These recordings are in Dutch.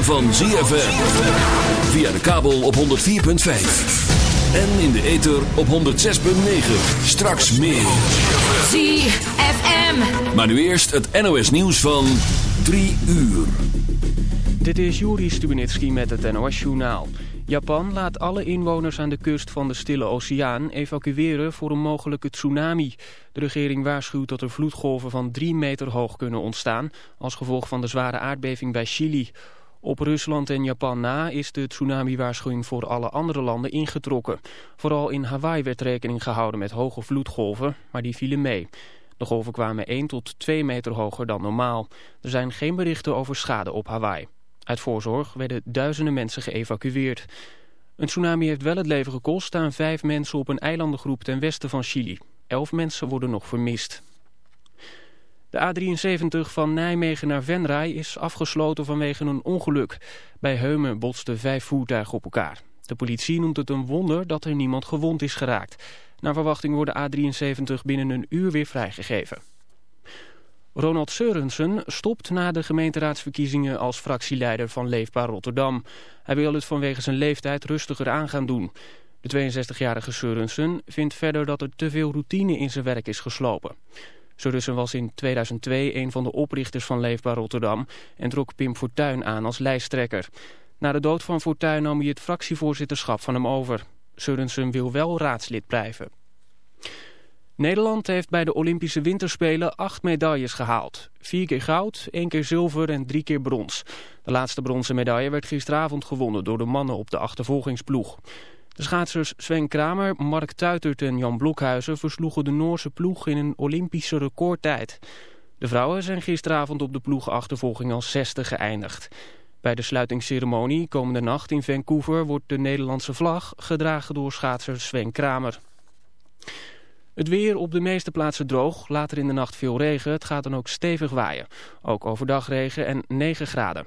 Ritme van ZFM. Via de kabel op 104.5. En in de ether op 106.9. Straks meer. ZFM. Maar nu eerst het NOS nieuws van 3 uur. Dit is Juri Stubenitski met het NOS-journaal. Japan laat alle inwoners aan de kust van de Stille Oceaan evacueren voor een mogelijke tsunami. De regering waarschuwt dat er vloedgolven van drie meter hoog kunnen ontstaan... als gevolg van de zware aardbeving bij Chili. Op Rusland en Japan na is de tsunami-waarschuwing voor alle andere landen ingetrokken. Vooral in Hawaii werd rekening gehouden met hoge vloedgolven, maar die vielen mee. De golven kwamen 1 tot 2 meter hoger dan normaal. Er zijn geen berichten over schade op Hawaii. Uit voorzorg werden duizenden mensen geëvacueerd. Een tsunami heeft wel het leven gekost aan vijf mensen op een eilandengroep ten westen van Chili. Elf mensen worden nog vermist. De A73 van Nijmegen naar Venray is afgesloten vanwege een ongeluk. Bij Heumen botsten vijf voertuigen op elkaar. De politie noemt het een wonder dat er niemand gewond is geraakt. Naar verwachting wordt de A73 binnen een uur weer vrijgegeven. Ronald Seurensen stopt na de gemeenteraadsverkiezingen als fractieleider van Leefbaar Rotterdam. Hij wil het vanwege zijn leeftijd rustiger aan gaan doen. De 62-jarige Seurensen vindt verder dat er te veel routine in zijn werk is geslopen. Seurensen was in 2002 een van de oprichters van Leefbaar Rotterdam en trok Pim Fortuyn aan als lijsttrekker. Na de dood van Fortuyn nam hij het fractievoorzitterschap van hem over. Seurensen wil wel raadslid blijven. Nederland heeft bij de Olympische Winterspelen acht medailles gehaald. Vier keer goud, één keer zilver en drie keer brons. De laatste bronzen medaille werd gisteravond gewonnen door de mannen op de achtervolgingsploeg. De schaatsers Sven Kramer, Mark Tuitert en Jan Blokhuizen versloegen de Noorse ploeg in een Olympische recordtijd. De vrouwen zijn gisteravond op de ploegachtervolging als zesde geëindigd. Bij de sluitingsceremonie komende nacht in Vancouver wordt de Nederlandse vlag gedragen door schaatser Sven Kramer. Het weer op de meeste plaatsen droog, later in de nacht veel regen. Het gaat dan ook stevig waaien. Ook overdag regen en 9 graden.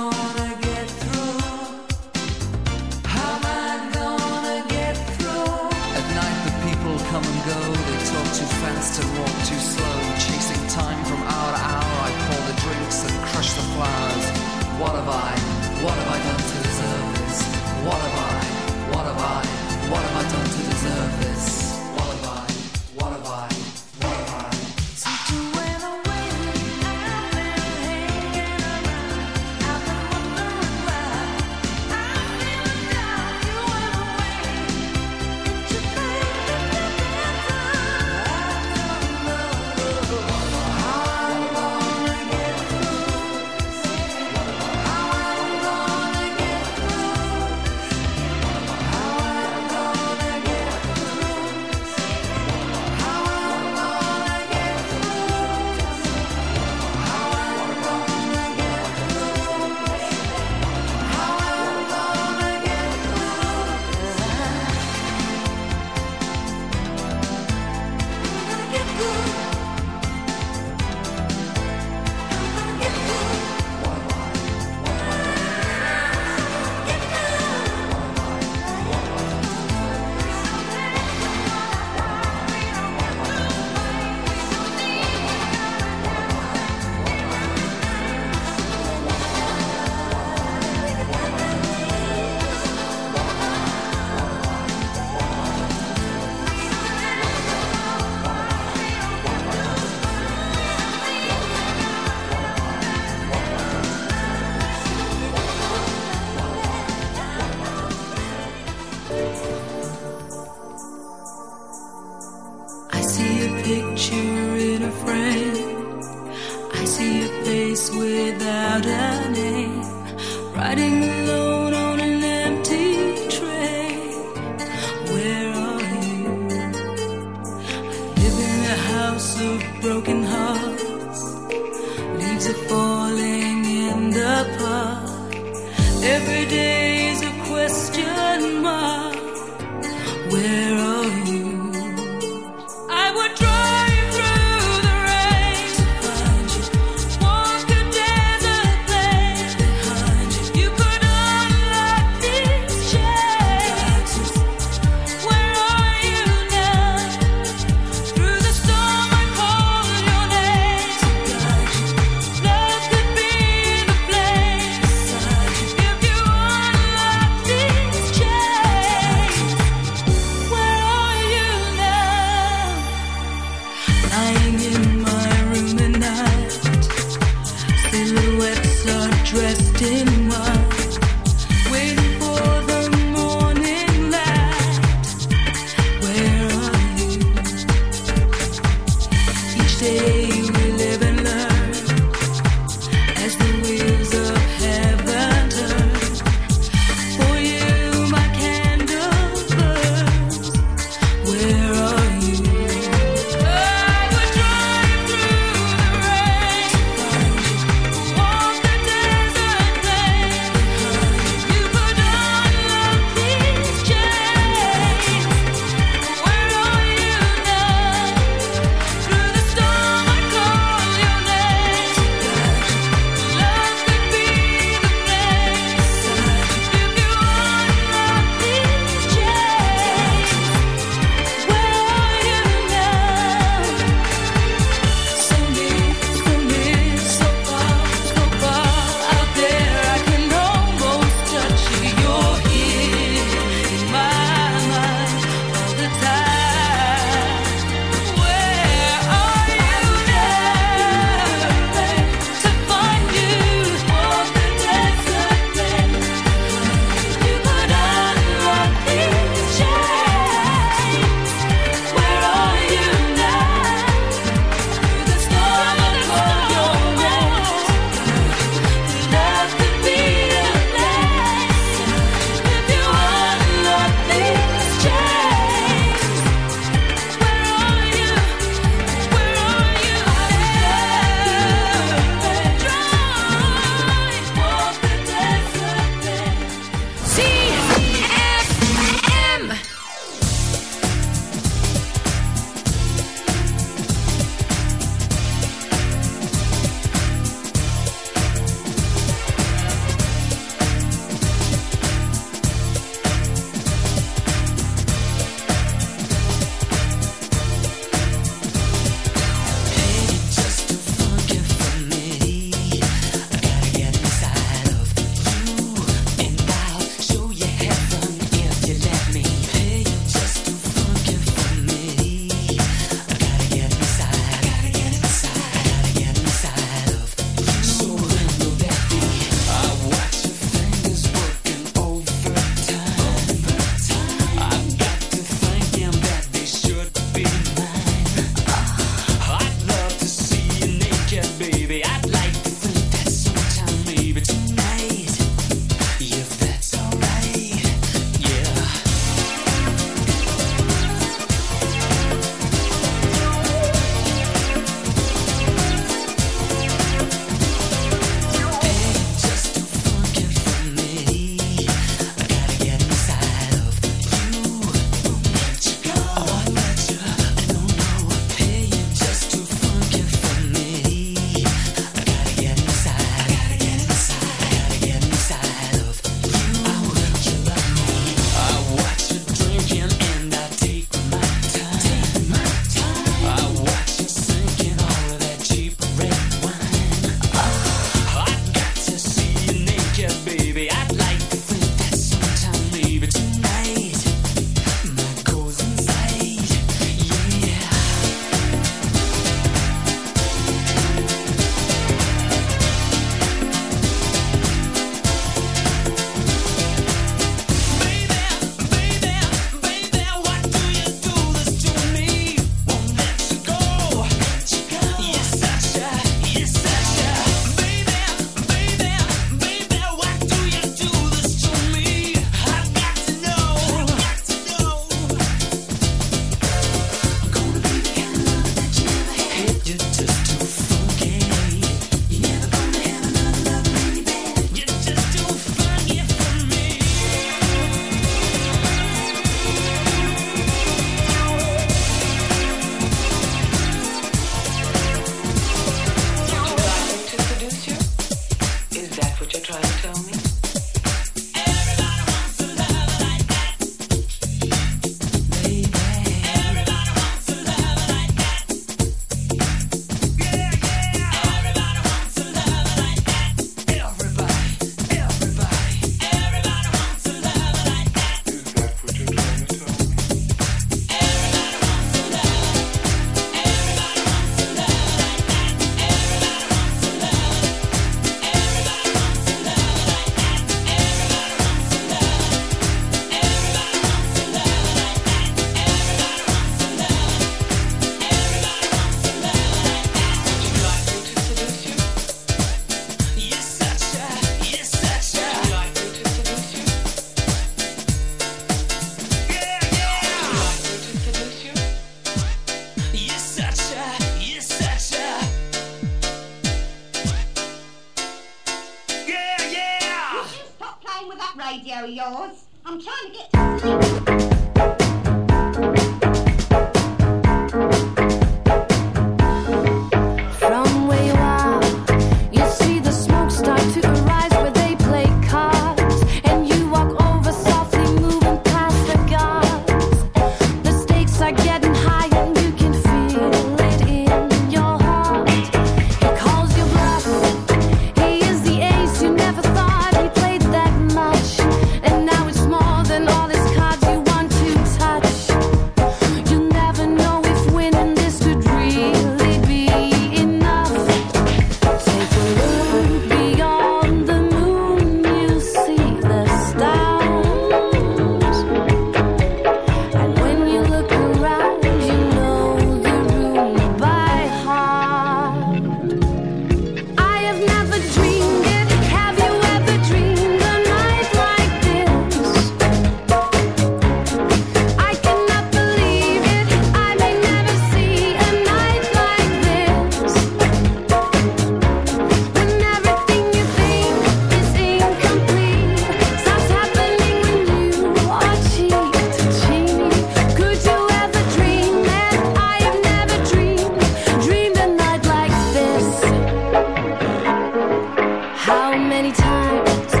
many times.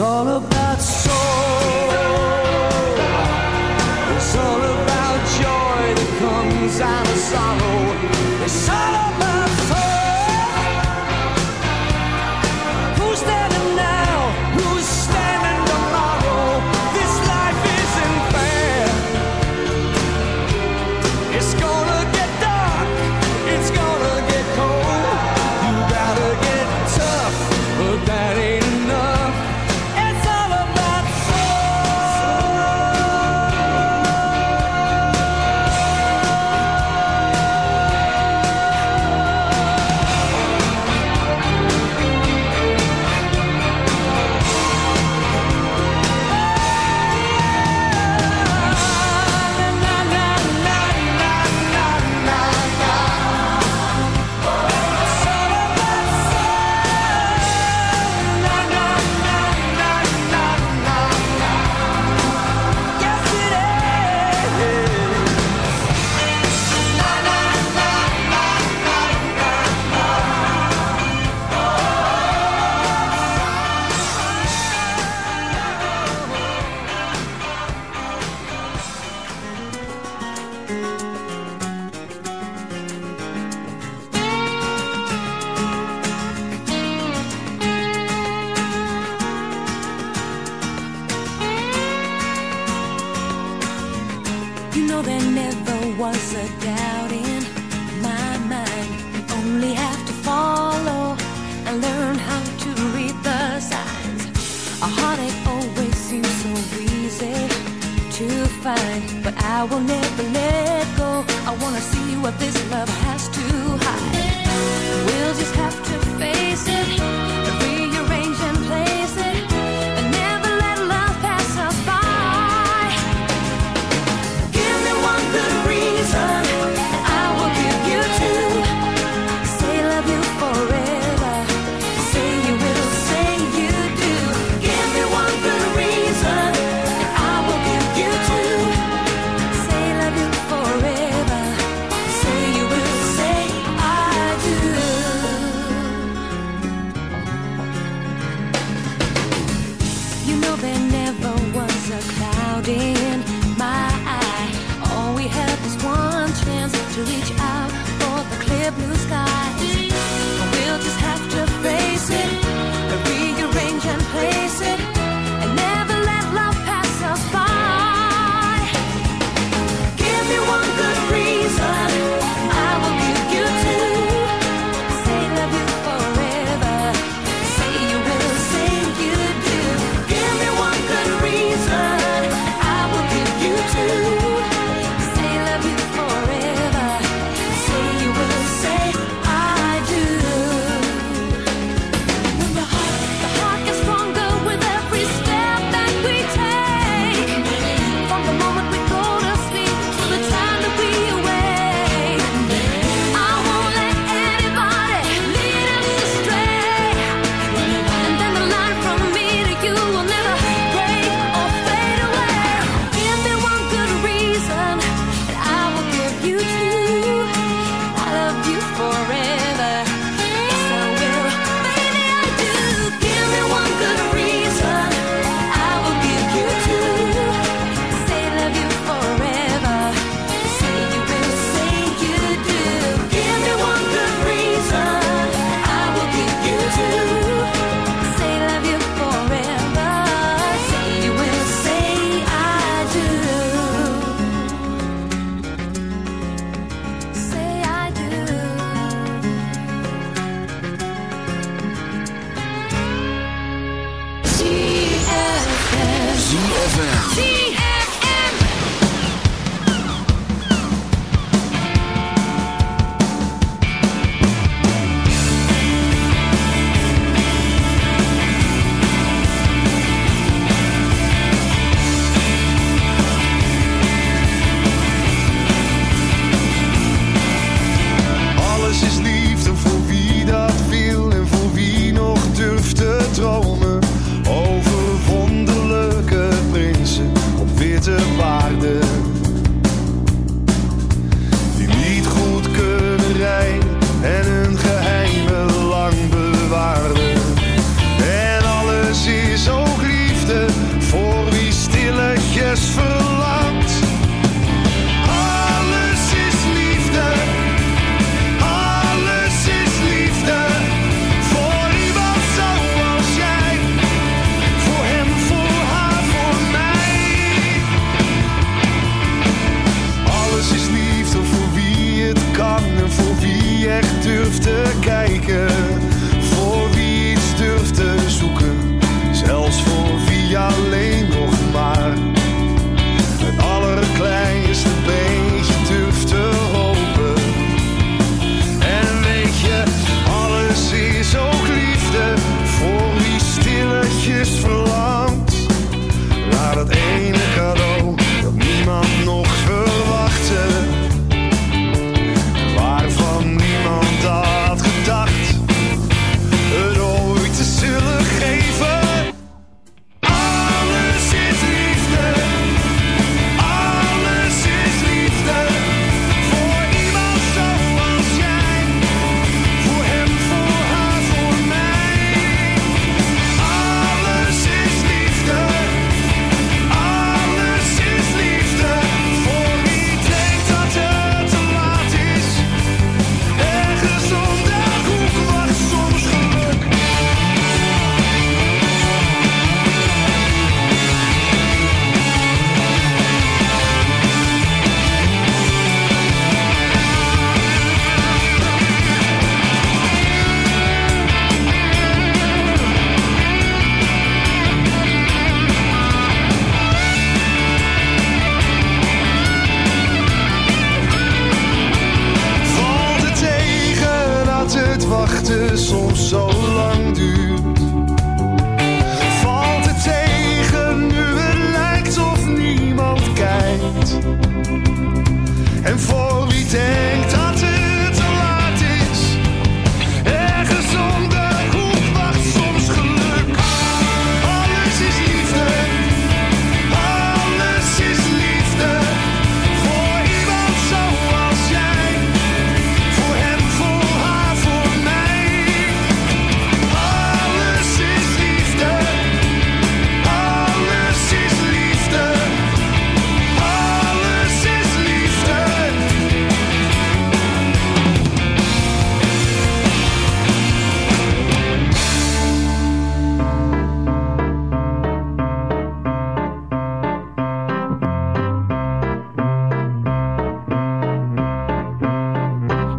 all about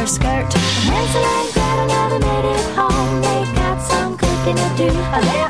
her skirt. Hansel and Gretel never made it home. They got some cooking to do.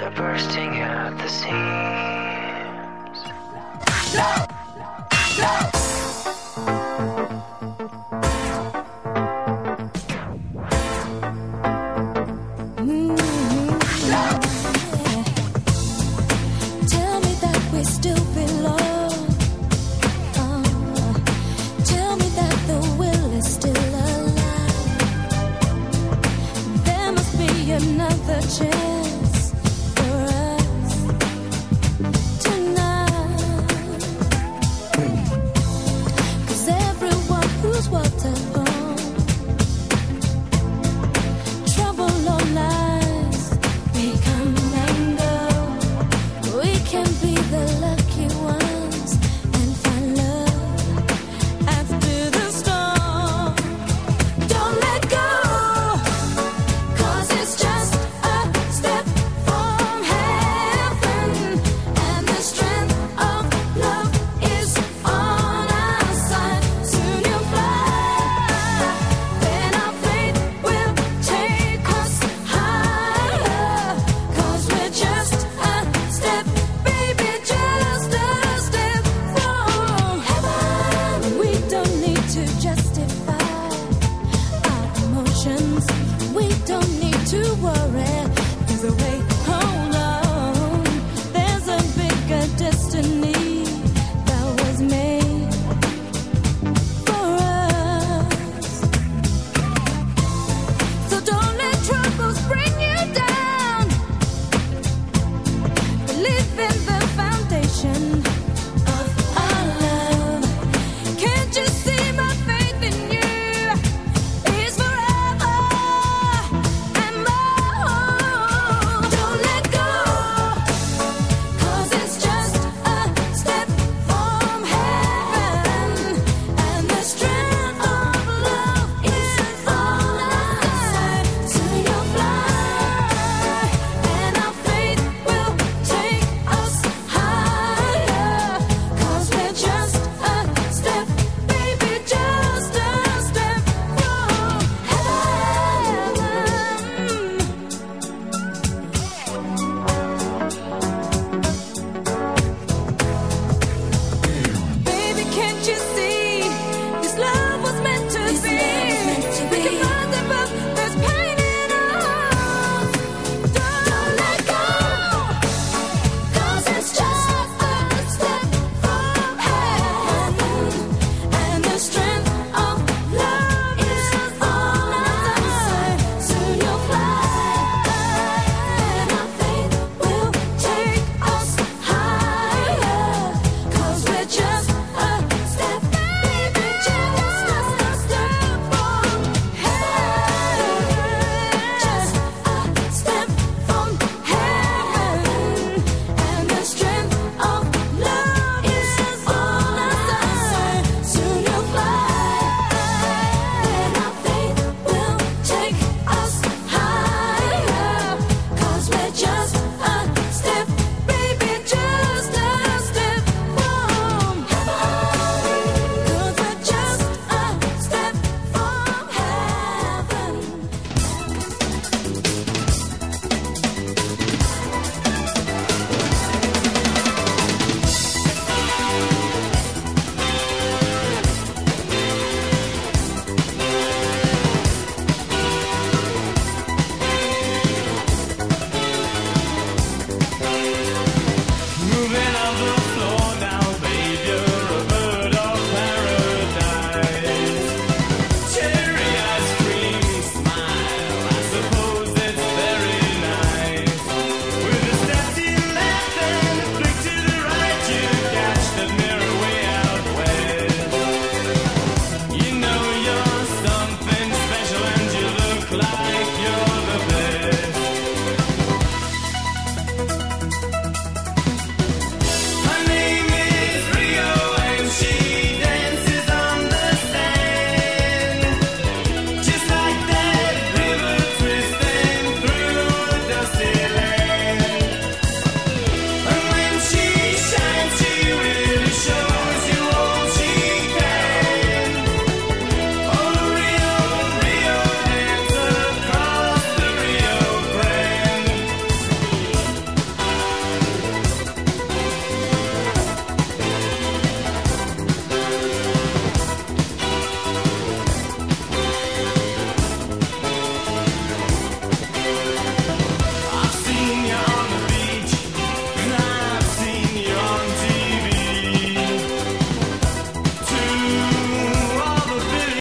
are bursting at the seams.